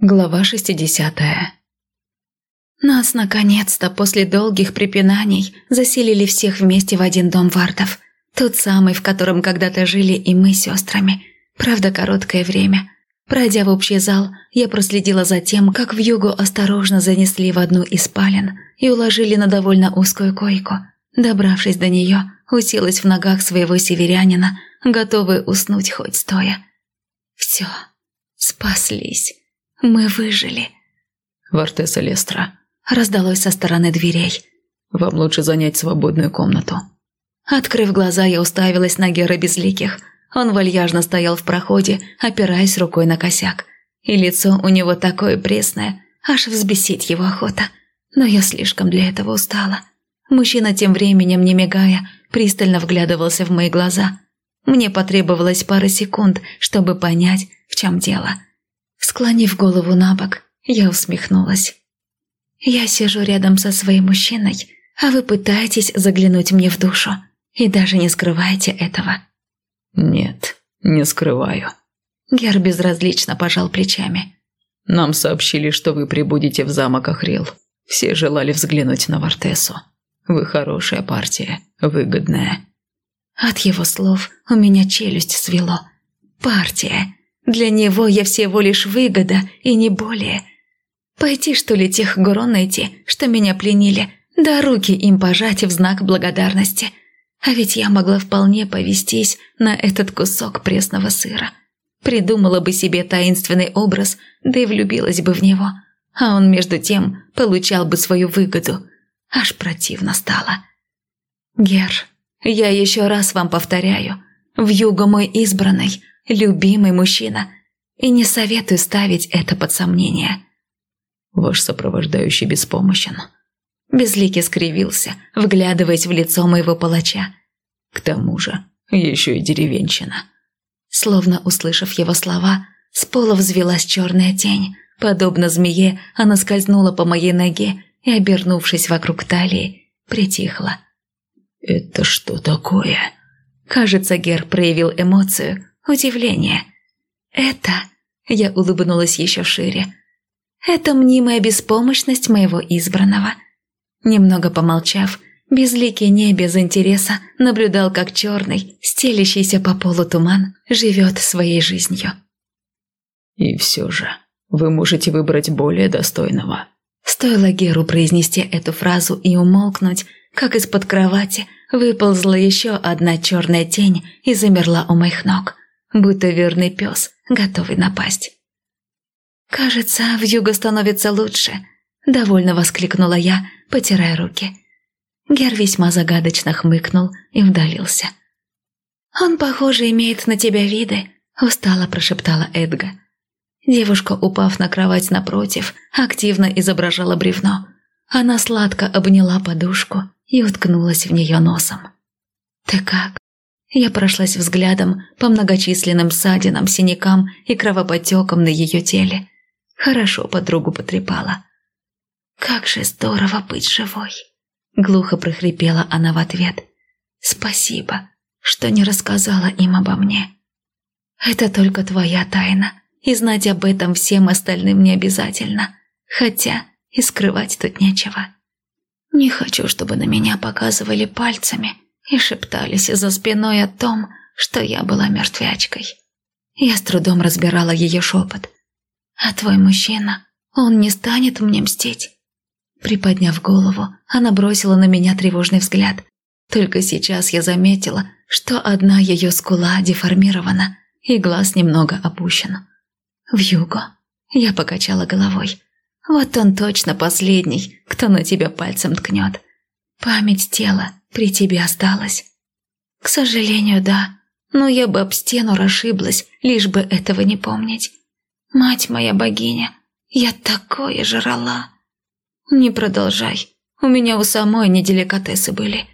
Глава 60 Нас, наконец-то, после долгих препинаний, заселили всех вместе в один дом вартов. Тот самый, в котором когда-то жили и мы с сестрами. Правда, короткое время. Пройдя в общий зал, я проследила за тем, как в югу осторожно занесли в одну из спален и уложили на довольно узкую койку. Добравшись до нее, уселась в ногах своего северянина, готовая уснуть хоть стоя. Все, спаслись. Мы выжили. Вартеса Лестра. Раздалось со стороны дверей. Вам лучше занять свободную комнату. Открыв глаза, я уставилась на Гера Безликих. Он вальяжно стоял в проходе, опираясь рукой на косяк. И лицо у него такое пресное, аж взбесить его охота. Но я слишком для этого устала. Мужчина тем временем, не мигая, пристально вглядывался в мои глаза. Мне потребовалось пара секунд, чтобы понять, в чем дело. Склонив голову на бок, я усмехнулась. «Я сижу рядом со своим мужчиной, а вы пытаетесь заглянуть мне в душу и даже не скрываете этого». «Нет, не скрываю». Гер безразлично пожал плечами. «Нам сообщили, что вы прибудете в замок Ахрил. Все желали взглянуть на Вартесу. Вы хорошая партия, выгодная». От его слов у меня челюсть свело. «Партия. Для него я всего лишь выгода и не более. Пойти, что ли, тех гурон найти, что меня пленили, да руки им пожать в знак благодарности. А ведь я могла вполне повестись на этот кусок пресного сыра. Придумала бы себе таинственный образ, да и влюбилась бы в него. А он, между тем, получал бы свою выгоду. Аж противно стало. Гер, я еще раз вам повторяю, в юго мой избранный – любимый мужчина, и не советую ставить это под сомнение. Ваш сопровождающий беспомощен. Безликий скривился, вглядываясь в лицо моего палача. К тому же, еще и деревенщина. Словно услышав его слова, с пола взвелась черная тень. Подобно змее, она скользнула по моей ноге и, обернувшись вокруг талии, притихла. «Это что такое?» Кажется, Гер проявил эмоцию, удивление. «Это...» – я улыбнулась еще шире. «Это мнимая беспомощность моего избранного». Немного помолчав, Безликий не без интереса наблюдал, как черный, стелящийся по полу туман, живет своей жизнью. «И все же, вы можете выбрать более достойного». Стоило Геру произнести эту фразу и умолкнуть, как из-под кровати выползла еще одна черная тень и замерла у моих ног будто верный пес, готовый напасть. «Кажется, в юго становится лучше», – довольно воскликнула я, потирая руки. Гер весьма загадочно хмыкнул и вдалился. «Он, похоже, имеет на тебя виды», – устало прошептала Эдга. Девушка, упав на кровать напротив, активно изображала бревно. Она сладко обняла подушку и уткнулась в нее носом. «Ты как?» Я прошлась взглядом по многочисленным ссадинам, синякам и кровоподтекам на ее теле. Хорошо подругу потрепала. «Как же здорово быть живой!» Глухо прохрипела она в ответ. «Спасибо, что не рассказала им обо мне. Это только твоя тайна, и знать об этом всем остальным не обязательно. Хотя и скрывать тут нечего. Не хочу, чтобы на меня показывали пальцами» и шептались за спиной о том, что я была мертвячкой. Я с трудом разбирала ее шепот. «А твой мужчина, он не станет мне мстить?» Приподняв голову, она бросила на меня тревожный взгляд. Только сейчас я заметила, что одна ее скула деформирована и глаз немного опущен. «В юго?» Я покачала головой. «Вот он точно последний, кто на тебя пальцем ткнет. Память тела при тебе осталась?» «К сожалению, да. Но я бы об стену расшиблась, лишь бы этого не помнить. Мать моя богиня, я такое жрала!» «Не продолжай. У меня у самой не деликатесы были».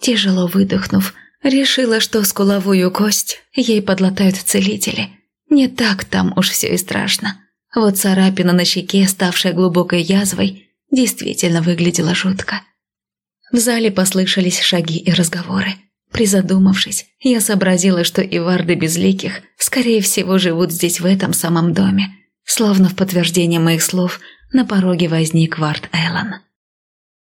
Тяжело выдохнув, решила, что скуловую кость ей подлатают целители. Не так там уж все и страшно. Вот царапина на щеке, ставшая глубокой язвой, действительно выглядела жутко. В зале послышались шаги и разговоры. Призадумавшись, я сообразила, что и варды безликих, скорее всего, живут здесь в этом самом доме. Словно в подтверждение моих слов, на пороге возник Вард Эллен.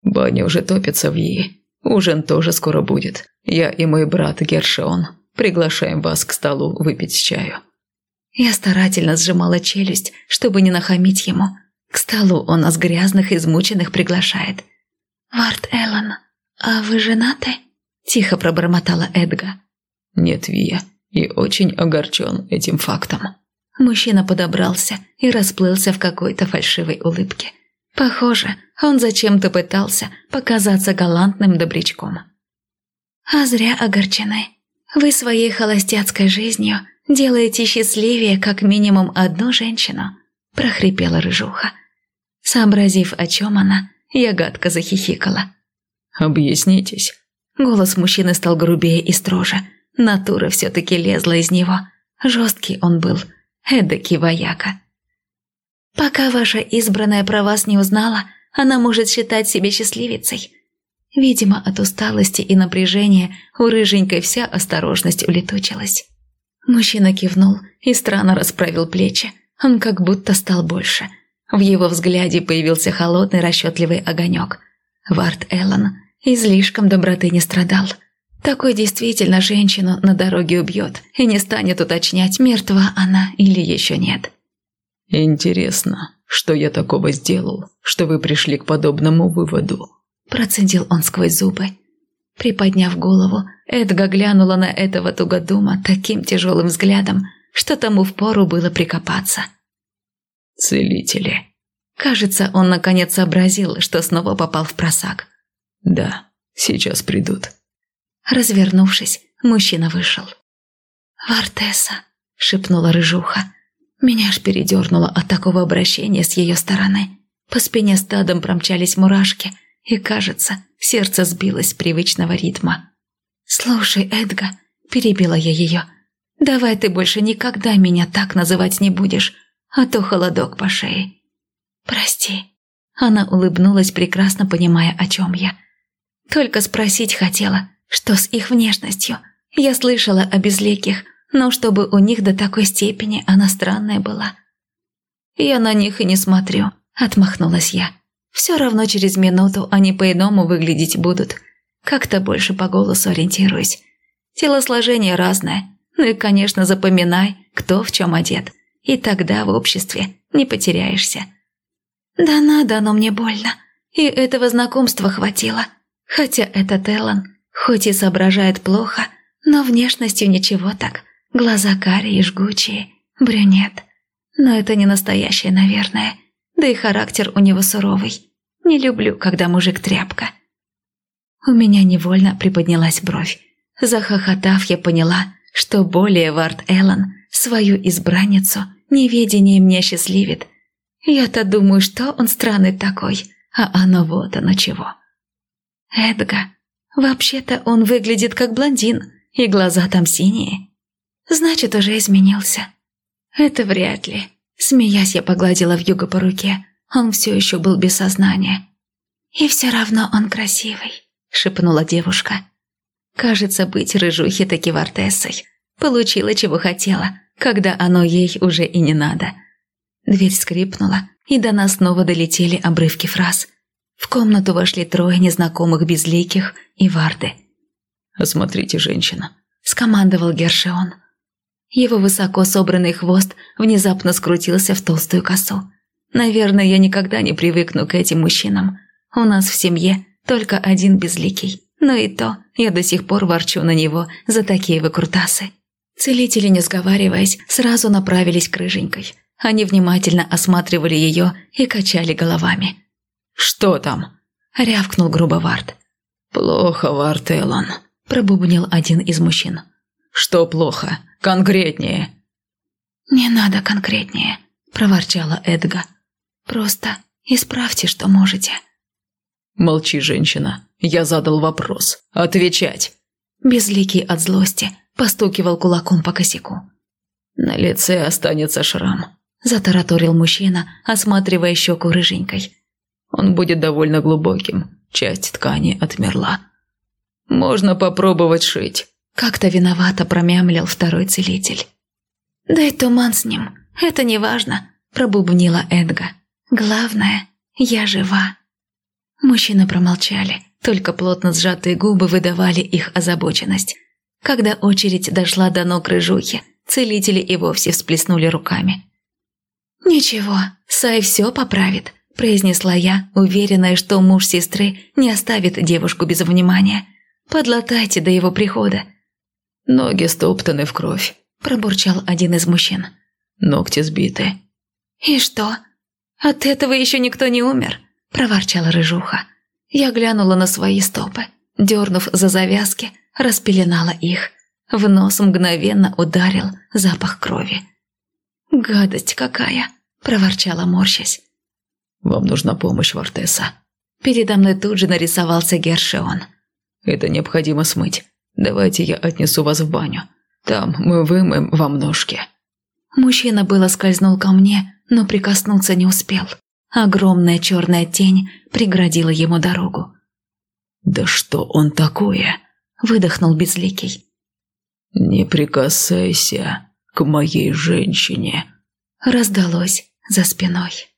«Баня уже топится в Yi. Ужин тоже скоро будет. Я и мой брат Гершион приглашаем вас к столу выпить чаю». Я старательно сжимала челюсть, чтобы не нахамить ему. К столу он нас грязных, измученных приглашает. «Вард Эллен, а вы женаты?» – тихо пробормотала Эдга. «Нет, Вия, и очень огорчен этим фактом». Мужчина подобрался и расплылся в какой-то фальшивой улыбке. Похоже, он зачем-то пытался показаться галантным добрячком. «А зря огорчены. Вы своей холостяцкой жизнью делаете счастливее как минимум одну женщину», – прохрипела рыжуха. Сообразив, о чем она, я гадко захихикала. «Объяснитесь». Голос мужчины стал грубее и строже. Натура все-таки лезла из него. Жесткий он был – эдакий вояка. Пока ваша избранная про вас не узнала, она может считать себя счастливицей. Видимо, от усталости и напряжения у рыженькой вся осторожность улетучилась. Мужчина кивнул и странно расправил плечи. Он как будто стал больше. В его взгляде появился холодный расчетливый огонек. Вард Эллен излишком доброты не страдал. Такой действительно женщину на дороге убьет и не станет уточнять, мертва она или еще нет. «Интересно, что я такого сделал, что вы пришли к подобному выводу?» Процедил он сквозь зубы. Приподняв голову, Эдга глянула на этого тугодума таким тяжелым взглядом, что тому впору было прикопаться. «Целители». Кажется, он наконец сообразил, что снова попал в просак. «Да, сейчас придут». Развернувшись, мужчина вышел. «Вартеса», — шепнула рыжуха. Меня аж передернуло от такого обращения с ее стороны. По спине стадом промчались мурашки, и, кажется, сердце сбилось с привычного ритма. «Слушай, Эдга», — перебила я ее, — «давай ты больше никогда меня так называть не будешь, а то холодок по шее». «Прости». Она улыбнулась, прекрасно понимая, о чем я. «Только спросить хотела, что с их внешностью? Я слышала о безликих, но чтобы у них до такой степени она странная была. Я на них и не смотрю, отмахнулась я. Все равно через минуту они по-иному выглядеть будут. Как-то больше по голосу ориентируюсь. Телосложение разное. Ну и, конечно, запоминай, кто в чем одет. И тогда в обществе не потеряешься. Да надо, оно мне больно. И этого знакомства хватило. Хотя этот Эллен Хоть и соображает плохо, но внешностью ничего так. Глаза карие, жгучие, брюнет. Но это не настоящее, наверное. Да и характер у него суровый. Не люблю, когда мужик тряпка. У меня невольно приподнялась бровь. Захохотав, я поняла, что более Вард Эллен свою избранницу неведением не счастливит. Я-то думаю, что он странный такой, а оно вот оно чего. Эдга, Вообще-то он выглядит как блондин, и глаза там синие. Значит, уже изменился. Это вряд ли. Смеясь, я погладила в юго по руке. Он все еще был без сознания. «И все равно он красивый», — шепнула девушка. «Кажется, быть рыжухи таки вартессой. Получила, чего хотела, когда оно ей уже и не надо». Дверь скрипнула, и до нас снова долетели обрывки фраз — в комнату вошли трое незнакомых безликих и Варды. «Осмотрите, женщина», – скомандовал Гершион. Его высоко собранный хвост внезапно скрутился в толстую косу. Наверное, я никогда не привыкну к этим мужчинам. У нас в семье только один безликий. Но и то я до сих пор ворчу на него за такие выкрутасы. Целители, не сговариваясь, сразу направились к рыженькой. Они внимательно осматривали ее и качали головами. «Что там?» – рявкнул грубо Вард. «Плохо, Вард Эллон», – пробубнил один из мужчин. «Что плохо? Конкретнее». «Не надо конкретнее», – проворчала Эдга. «Просто исправьте, что можете». «Молчи, женщина. Я задал вопрос. Отвечать!» Безликий от злости постукивал кулаком по косяку. «На лице останется шрам», – затараторил мужчина, осматривая щеку рыженькой. Он будет довольно глубоким. Часть ткани отмерла. Можно попробовать шить. Как-то виновато промямлил второй целитель. Да и туман с ним. Это не важно. – пробубнила Эдга. «Главное, я жива». Мужчины промолчали, только плотно сжатые губы выдавали их озабоченность. Когда очередь дошла до ног рыжухи, целители и вовсе всплеснули руками. «Ничего, Сай все поправит», – произнесла я, уверенная, что муж сестры не оставит девушку без внимания. «Подлатайте до его прихода». «Ноги стоптаны в кровь», – пробурчал один из мужчин. «Ногти сбиты». «И что? От этого еще никто не умер?» – проворчала рыжуха. Я глянула на свои стопы, дернув за завязки, распеленала их. В нос мгновенно ударил запах крови. «Гадость какая!» – проворчала морщась. «Вам нужна помощь, Вартеса». Передо мной тут же нарисовался Гершион. «Это необходимо смыть. Давайте я отнесу вас в баню. Там мы вымоем вам ножки». Мужчина было скользнул ко мне, но прикоснуться не успел. Огромная черная тень преградила ему дорогу. «Да что он такое?» – выдохнул Безликий. «Не прикасайся к моей женщине», – раздалось за спиной.